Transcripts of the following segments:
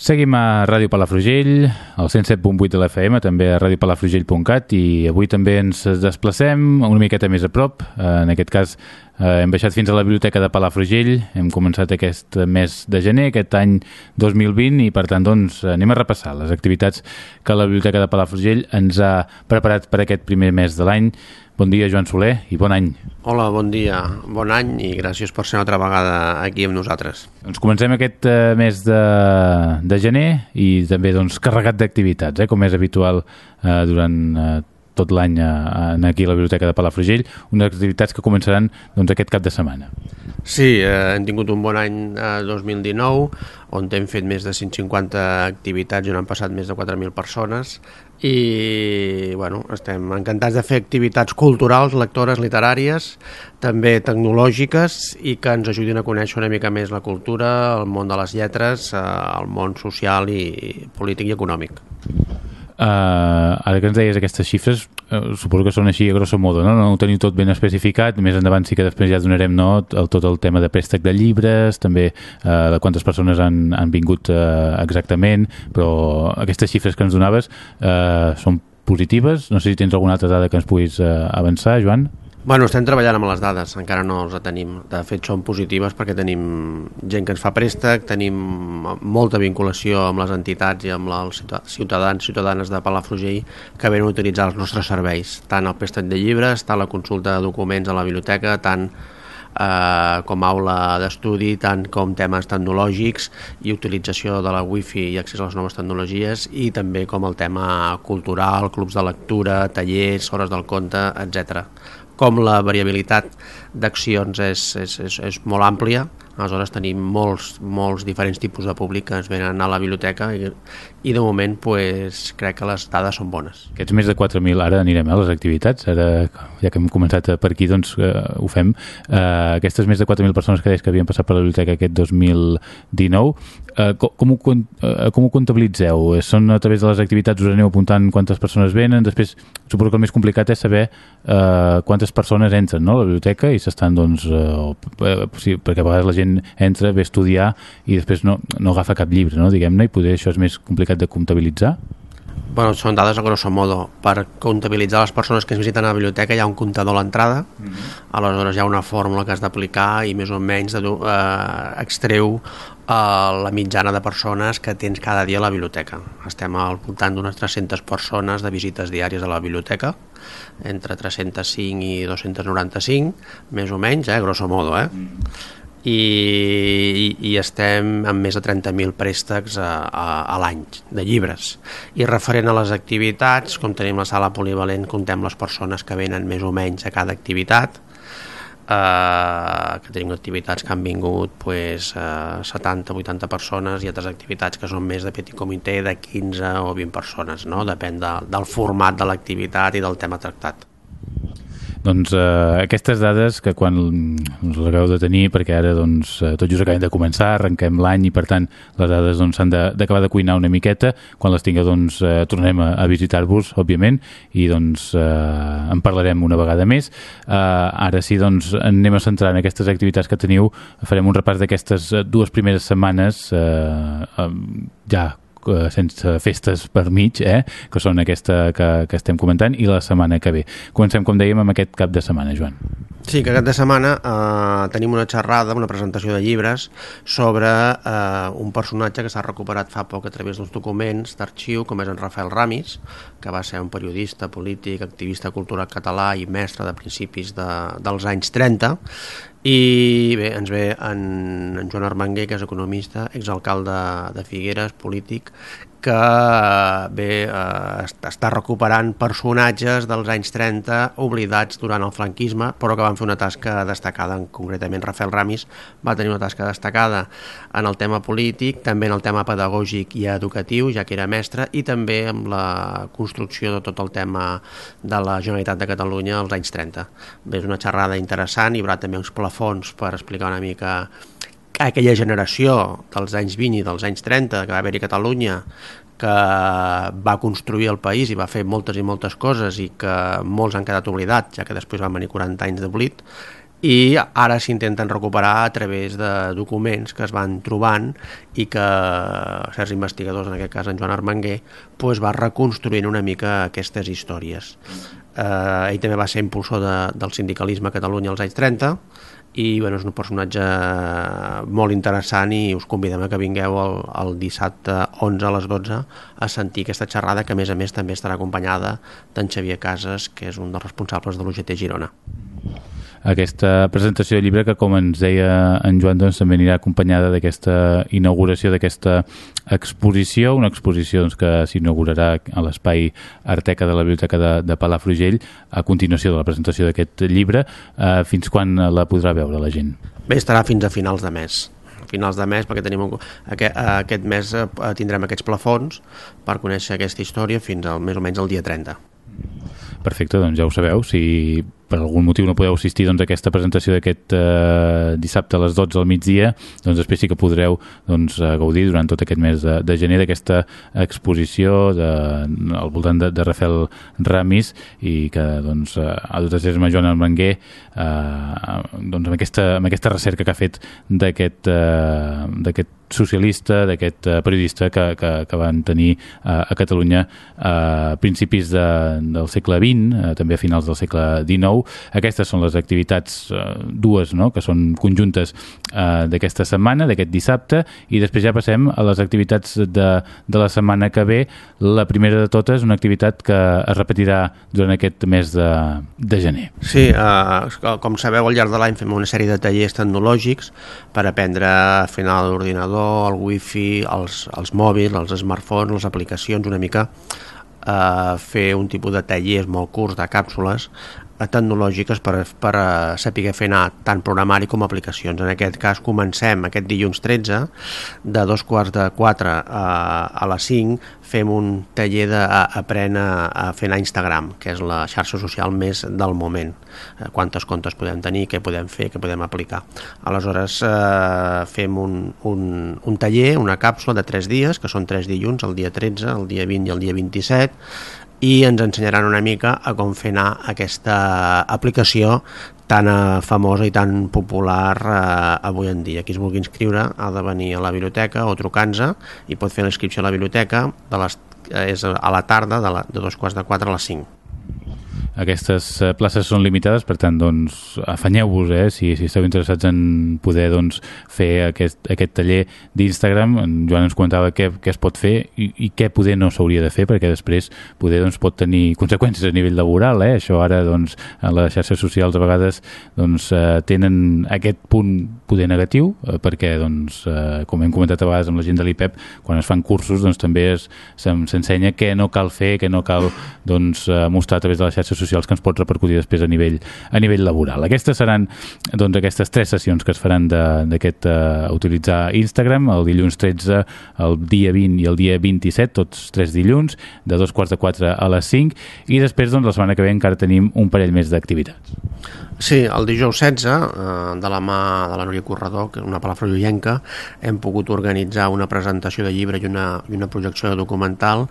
Seguim a Ràdio Palafrugell, al 107.8 de l'FM, també a radiopalafrugell.cat i avui també ens desplacem una miqueta més a prop. En aquest cas eh, hem baixat fins a la Biblioteca de Palafrugell, hem començat aquest mes de gener, aquest any 2020 i per tant doncs anem a repassar les activitats que la Biblioteca de Palafrugell ens ha preparat per aquest primer mes de l'any. Bon dia, Joan Soler, i bon any. Hola, bon dia, bon any i gràcies per ser una altra vegada aquí amb nosaltres. Doncs comencem aquest uh, mes de, de gener i també doncs, carregat d'activitats, eh, com és habitual uh, durant uh, tot l'any aquí a la Biblioteca de Palafrugell, unes activitats que començaran doncs, aquest cap de setmana. Sí, eh, hem tingut un bon any eh, 2019, on hem fet més de 150 activitats i on han passat més de 4.000 persones i bueno, estem encantats de fer activitats culturals, lectores, literàries, també tecnològiques i que ens ajudin a conèixer una mica més la cultura, el món de les lletres, eh, el món social i polític i econòmic. Uh, ara que ens deies aquestes xifres, suposo que són així a grosso modo, no? no ho teniu tot ben especificat, més endavant sí que després ja donarem no, tot el tema de préstec de llibres, també uh, de quantes persones han, han vingut uh, exactament, però aquestes xifres que ens donaves uh, són positives? No sé si tens alguna altra dada que ens puguis uh, avançar, Joan? Bueno, estem treballant amb les dades, encara no els tenim. De fet, són positives perquè tenim gent que ens fa préstec, tenim molta vinculació amb les entitats i amb els ciutadans ciutadanes de Palafrugell que venen a utilitzar els nostres serveis, tant el préstec de llibres, tant la consulta de documents a la biblioteca, tant eh, com aula d'estudi, tant com temes tecnològics i utilització de la wifi i accés a les noves tecnologies i també com el tema cultural, clubs de lectura, tallers, hores del conte, etc com la variabilitat d'accions és, és, és, és molt àmplia, aleshores tenim molts, molts diferents tipus de públic que ens venen a la biblioteca i, i de moment pues, crec que les dades són bones. Aquests més de 4.000, ara anirem a les activitats, ara ja que hem començat per aquí doncs uh, ho fem, uh, aquestes més de 4.000 persones que deies que havien passat per la biblioteca aquest 2019, uh, com, com, ho, uh, com ho comptabilitzeu? Són a través de les activitats us aneu apuntant quantes persones venen, després suposo que el més complicat és saber uh, quantes persones entren no, a la biblioteca i s'estan doncs, uh, sí, perquè a vegades la gent entra, ve a estudiar i després no, no agafa cap llibre, no, diguem-ne, i poder això és més complicat de comptabilitzar? Bueno, són dades a grosso modo. Per comptabilitzar les persones que ens visiten a la biblioteca hi ha un comptador a l'entrada, mm -hmm. aleshores hi ha una fórmula que has d'aplicar i més o menys de, eh, extreu eh, la mitjana de persones que tens cada dia a la biblioteca. Estem al voltant d'unes 300 persones de visites diàries a la biblioteca, entre 305 i 295, més o menys, eh, grosso modo, eh? Mm -hmm i, i estem amb més de 30.000 préstecs a, a, a l'any de llibres. I referent a les activitats, com tenim la sala polivalent, contem les persones que venen més o menys a cada activitat, eh, que tenim activitats que han vingut pues, eh, 70-80 persones i altres activitats que són més de petit comitè de 15 o 20 persones, no? depèn de, del format de l'activitat i del tema tractat. Doncs eh, aquestes dades que quan us les acabeu de tenir, perquè ara doncs, eh, tot just acabem de començar, arrenquem l'any i per tant les dades doncs, s'han doncs, d'acabar de, de cuinar una miqueta, quan les tingueu doncs, eh, tornem a, a visitar-vos, òbviament, i doncs eh, en parlarem una vegada més. Eh, ara sí, doncs anem a centrar en aquestes activitats que teniu, farem un repàs d'aquestes dues primeres setmanes eh, eh, ja sense festes per mig, eh? que són aquesta que, que estem comentant, i la setmana que ve. Comencem, com dèiem, amb aquest cap de setmana, Joan. Sí, que aquest de setmana eh, tenim una xerrada, una presentació de llibres sobre eh, un personatge que s'ha recuperat fa poc a través dels documents d'arxiu, com és en Rafael Ramis, que va ser un periodista, polític, activista cultural català i mestre de principis de, dels anys 30, i bé, ens ve en, en Joan Armenguer, que és economista, exalcalde de Figueres, polític, que bé, eh, està recuperant personatges dels anys 30 oblidats durant el franquisme, però que van fer una tasca destacada, concretament Rafael Ramis va tenir una tasca destacada en el tema polític, també en el tema pedagògic i educatiu, ja que era mestre, i també amb la construcció de tot el tema de la Generalitat de Catalunya als anys 30. Bé, és una xerrada interessant, hi haurà també uns plafons per explicar una mica aquella generació dels anys 20 i dels anys 30 que va haver-hi Catalunya que va construir el país i va fer moltes i moltes coses i que molts han quedat oblidats, ja que després van venir 40 anys d'oblit, i ara s'intenten recuperar a través de documents que es van trobant i que certs investigadors, en aquest cas en Joan Armenguer, pues va reconstruint una mica aquestes històries. Eh, ell també va ser impulsor de, del sindicalisme a Catalunya als anys 30 i bueno, és un personatge molt interessant i us convidem a que vingueu el, el dissabte 11 a les 12 a sentir aquesta xerrada que a més a més també estarà acompanyada d'en Xavier Casas que és un dels responsables de l'UGT Girona aquesta presentació de llibre que, com ens deia en Joan, doncs, també anirà acompanyada d'aquesta inauguració d'aquesta exposició, una exposició doncs, que s'inaugurarà a l'espai Arteca de la Biblioteca de, de Palafrugell a continuació de la presentació d'aquest llibre. Eh, fins quan la podrà veure la gent? Bé, estarà fins a finals de mes finals de mes, perquè tenim un, aquest, aquest mes eh, tindrem aquests plafons per conèixer aquesta història fins al més o menys el dia 30. Perfecte, doncs ja ho sabeu, si per algun motiu no podeu assistir doncs, a aquesta presentació d'aquest eh, dissabte a les 12 al migdia, doncs després sí que podreu doncs, eh, gaudir durant tot aquest mes de, de gener d'aquesta exposició de, al voltant de, de Rafael Ramis i que doncs, eh, ha dut a terme Joan Almenguer eh, doncs, amb, aquesta, amb aquesta recerca que ha fet d'aquest eh, socialista, d'aquest uh, periodista que, que, que van tenir uh, a Catalunya a principis de, del segle XX, també a finals del segle XIX, aquestes són les activitats, eh, dues, no?, que són conjuntes eh, d'aquesta setmana, d'aquest dissabte, i després ja passem a les activitats de, de la setmana que ve. La primera de totes, una activitat que es repetirà durant aquest mes de, de gener. Sí, eh, com sabeu, al llarg de l'any fem una sèrie de tallers tecnològics per aprendre a fer l'ordinador, el wifi, els, els mòbils, els smartphones, les aplicacions, una mica eh, fer un tipus de tallers molt curts de càpsules tecnològiques per, per eh, saber fer anar tant programari com aplicacions. En aquest cas comencem aquest dilluns 13 de dos quarts de 4 a, a les 5 fem un taller d'apren a, a fer anar Instagram, que és la xarxa social més del moment. Eh, quantes comptes podem tenir, què podem fer, què podem aplicar. Aleshores eh, fem un, un, un taller, una càpsula de 3 dies, que són 3 dilluns, el dia 13, el dia 20 i el dia 27, i ens ensenyaran una mica a com fer anar aquesta aplicació tan eh, famosa i tan popular eh, avui en dia. Qui es vulgui inscriure ha de venir a la biblioteca o trucar-nos i pot fer l'inscripció a la biblioteca de les, eh, és a la tarda de, la, de dos quarts de quatre a les cinc. Aquestes eh, places són limitades, per tant, doncs, afanyeu-vos, eh, si, si esteu interessats en poder doncs, fer aquest, aquest taller d'Instagram. En Joan ens comentava què, què es pot fer i, i què poder no s'hauria de fer, perquè després poder doncs, pot tenir conseqüències a nivell laboral. Eh? Això ara, doncs, a les xarxes socials a vegades doncs, eh, tenen aquest punt poder negatiu, eh, perquè, doncs, eh, com hem comentat a vegades amb la gent de l'IPEP, quan es fan cursos doncs, també s'ensenya què no cal fer, què no cal doncs, mostrar a través de les xarxes socials que ens pot repercutir després a nivell, a nivell laboral. Aquestes seran doncs, aquestes tres sessions que es faran d'aquest uh, utilitzar Instagram, el dilluns 13, el dia 20 i el dia 27, tots tres dilluns, de dos quarts de quatre a les 5, i després doncs, la setmana que ve encara tenim un parell més d'activitats. Sí, el dijous 16, eh, de la mà de la Núria Corredor, que és una palafrugillenca, hem pogut organitzar una presentació de llibre i una, i una projecció de documental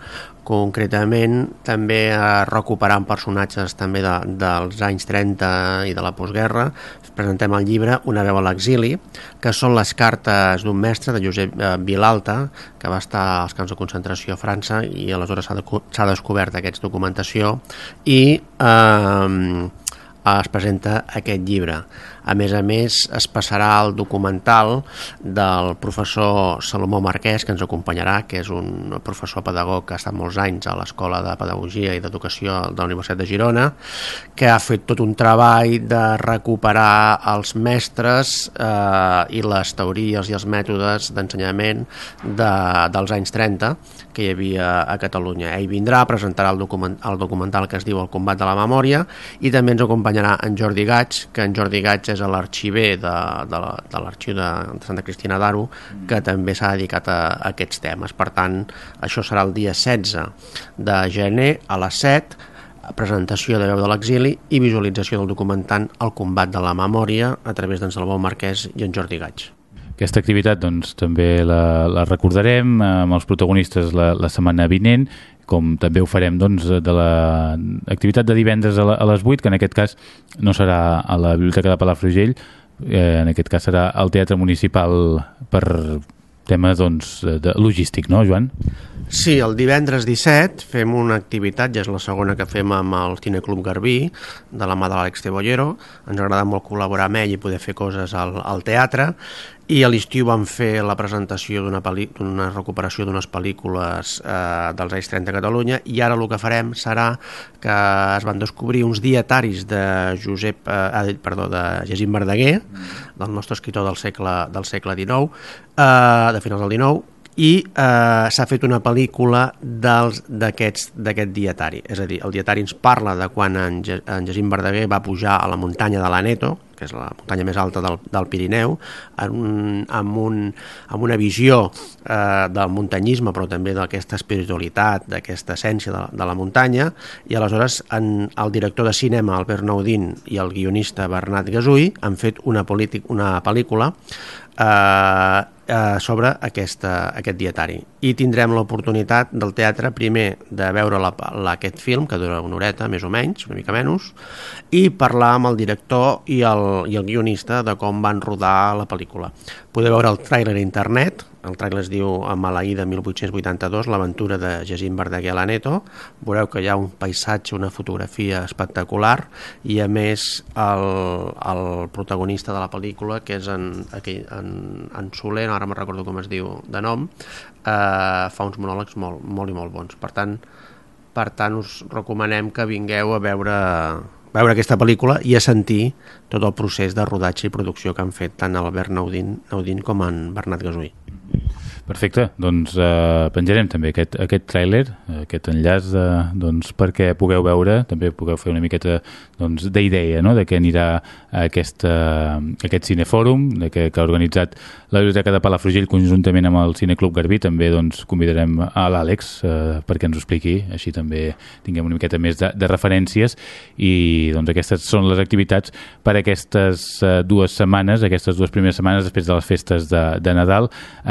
concretament també a recuperant personatges també de, dels anys 30 i de la postguerra presentem el llibre Una veu a l'exili que són les cartes d'un mestre de Josep eh, Vilalta que va estar als camps de concentració a França i aleshores s'ha de, descobert aquesta documentació i eh, es presenta aquest llibre. A més a més, es passarà el documental del professor Salomó Marquès, que ens acompanyarà, que és un professor pedagog que ha estat molts anys a l'Escola de Pedagogia i d'Educació de la Universitat de Girona, que ha fet tot un treball de recuperar els mestres eh, i les teories i els mètodes d'ensenyament de, dels anys 30 que hi havia a Catalunya. Ell vindrà, presentarà el, document, el documental que es diu El combat de la memòria i també ens acompanyarà en Jordi Gaig, que en Jordi Gaig és l'arxiver de, de, de l'arxiu de, de Santa Cristina d'Aro, que també s'ha dedicat a, a aquests temes. Per tant, això serà el dia 16 de gener a les 7, presentació de veu de l'exili i visualització del documentant El combat de la memòria a través d'en Salvador Marquès i en Jordi Gaig Aquesta activitat doncs, també la, la recordarem amb els protagonistes la, la setmana vinent, com també ho farem doncs, de l'activitat de divendres a, la, a les 8, que en aquest cas no serà a la Biblioteca de Palafrugell, eh, en aquest cas serà al Teatre Municipal per tema doncs, de logístic, no, Joan? Sí, el divendres 17 fem una activitat, ja és la segona que fem amb el Cineclub Garbí, de la mà de l'Àlex Cebollero. Ens agrada molt col·laborar amb ell i poder fer coses al, al teatre. I a l'estiu vam fer la presentació d'una recuperació d'unes pel·lícules eh, dels anys 30 a Catalunya i ara el que farem serà que es van descobrir uns dietaris de Josep, eh, perdó, de Jacint Verdaguer, del nostre escritor del segle, del segle XIX, eh, de finals del XIX, i eh, s'ha fet una pel·lícula d'aquest dietari. És a dir, el dietari ens parla de quan en, en Jacint Verdaguer va pujar a la muntanya de l'Aneto, que és la muntanya més alta del, del Pirineu, en un, amb, un, amb una visió eh, del muntanyisme, però també d'aquesta espiritualitat, d'aquesta essència de, de la muntanya, i aleshores en, el director de cinema, Albert Naudín, i el guionista Bernat Gasui han fet una, una pel·lícula eh, eh, sobre aquesta, aquest dietari. I tindrem l'oportunitat del teatre primer de veure la, la, aquest film, que dura una horeta, més o menys, una mica menys, i parlar amb el director i el, i el guionista de com van rodar la pel·lícula. Podeu veure el tràiler a internet, el trailer es diu Amalaí de 1882, l'aventura de Jacint Verdaguer a l'Aneto. Veureu que hi ha un paisatge, una fotografia espectacular i a més el, el protagonista de la pel·lícula, que és en, aquell, en, en Soler, no, ara me'n recordo com es diu de nom, eh, fa uns monòlegs molt, molt i molt bons. Per tant, per tant us recomanem que vingueu a veure veure aquesta pel·lícula i a sentir tot el procés de rodatge i producció que han fet tant Albert Naudín, Naudín com en Bernat Gasuí. Perfecte, doncs eh, penjarem també aquest, aquest tràiler, aquest enllaç eh, doncs, perquè pugueu veure, també pugueu fer una miqueta doncs, d'idea no? de què anirà aquest, eh, aquest cinefòrum de que, que ha organitzat la Biblioteca de Palafrugell conjuntament amb el Cineclub Garbí. També doncs, convidarem a l'Àlex eh, perquè ens ho expliqui, així també tinguem una miqueta més de, de referències. I doncs, aquestes són les activitats per aquestes eh, dues setmanes, aquestes dues primeres setmanes després de les festes de, de Nadal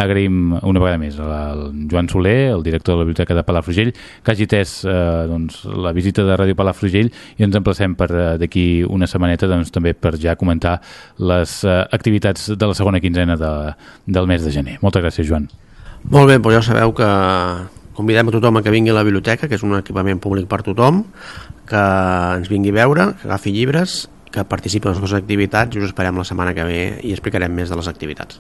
agraïm una vegada més al Joan Soler, el director de la Biblioteca de Palafrugell, que hagi tès eh, doncs, la visita de Ràdio Palafrugell i ens emplacem per eh, d'aquí una setmaneta doncs, també per ja comentar les eh, activitats de la segona quinzena de, del mes de gener. Moltes gràcies, Joan. Molt bé, doncs ja sabeu que convidem a tothom a que vingui a la biblioteca, que és un equipament públic per tothom, que ens vingui a veure, que agafi llibres, que participi en les nostres activitats i us esperem la setmana que ve i explicarem més de les activitats.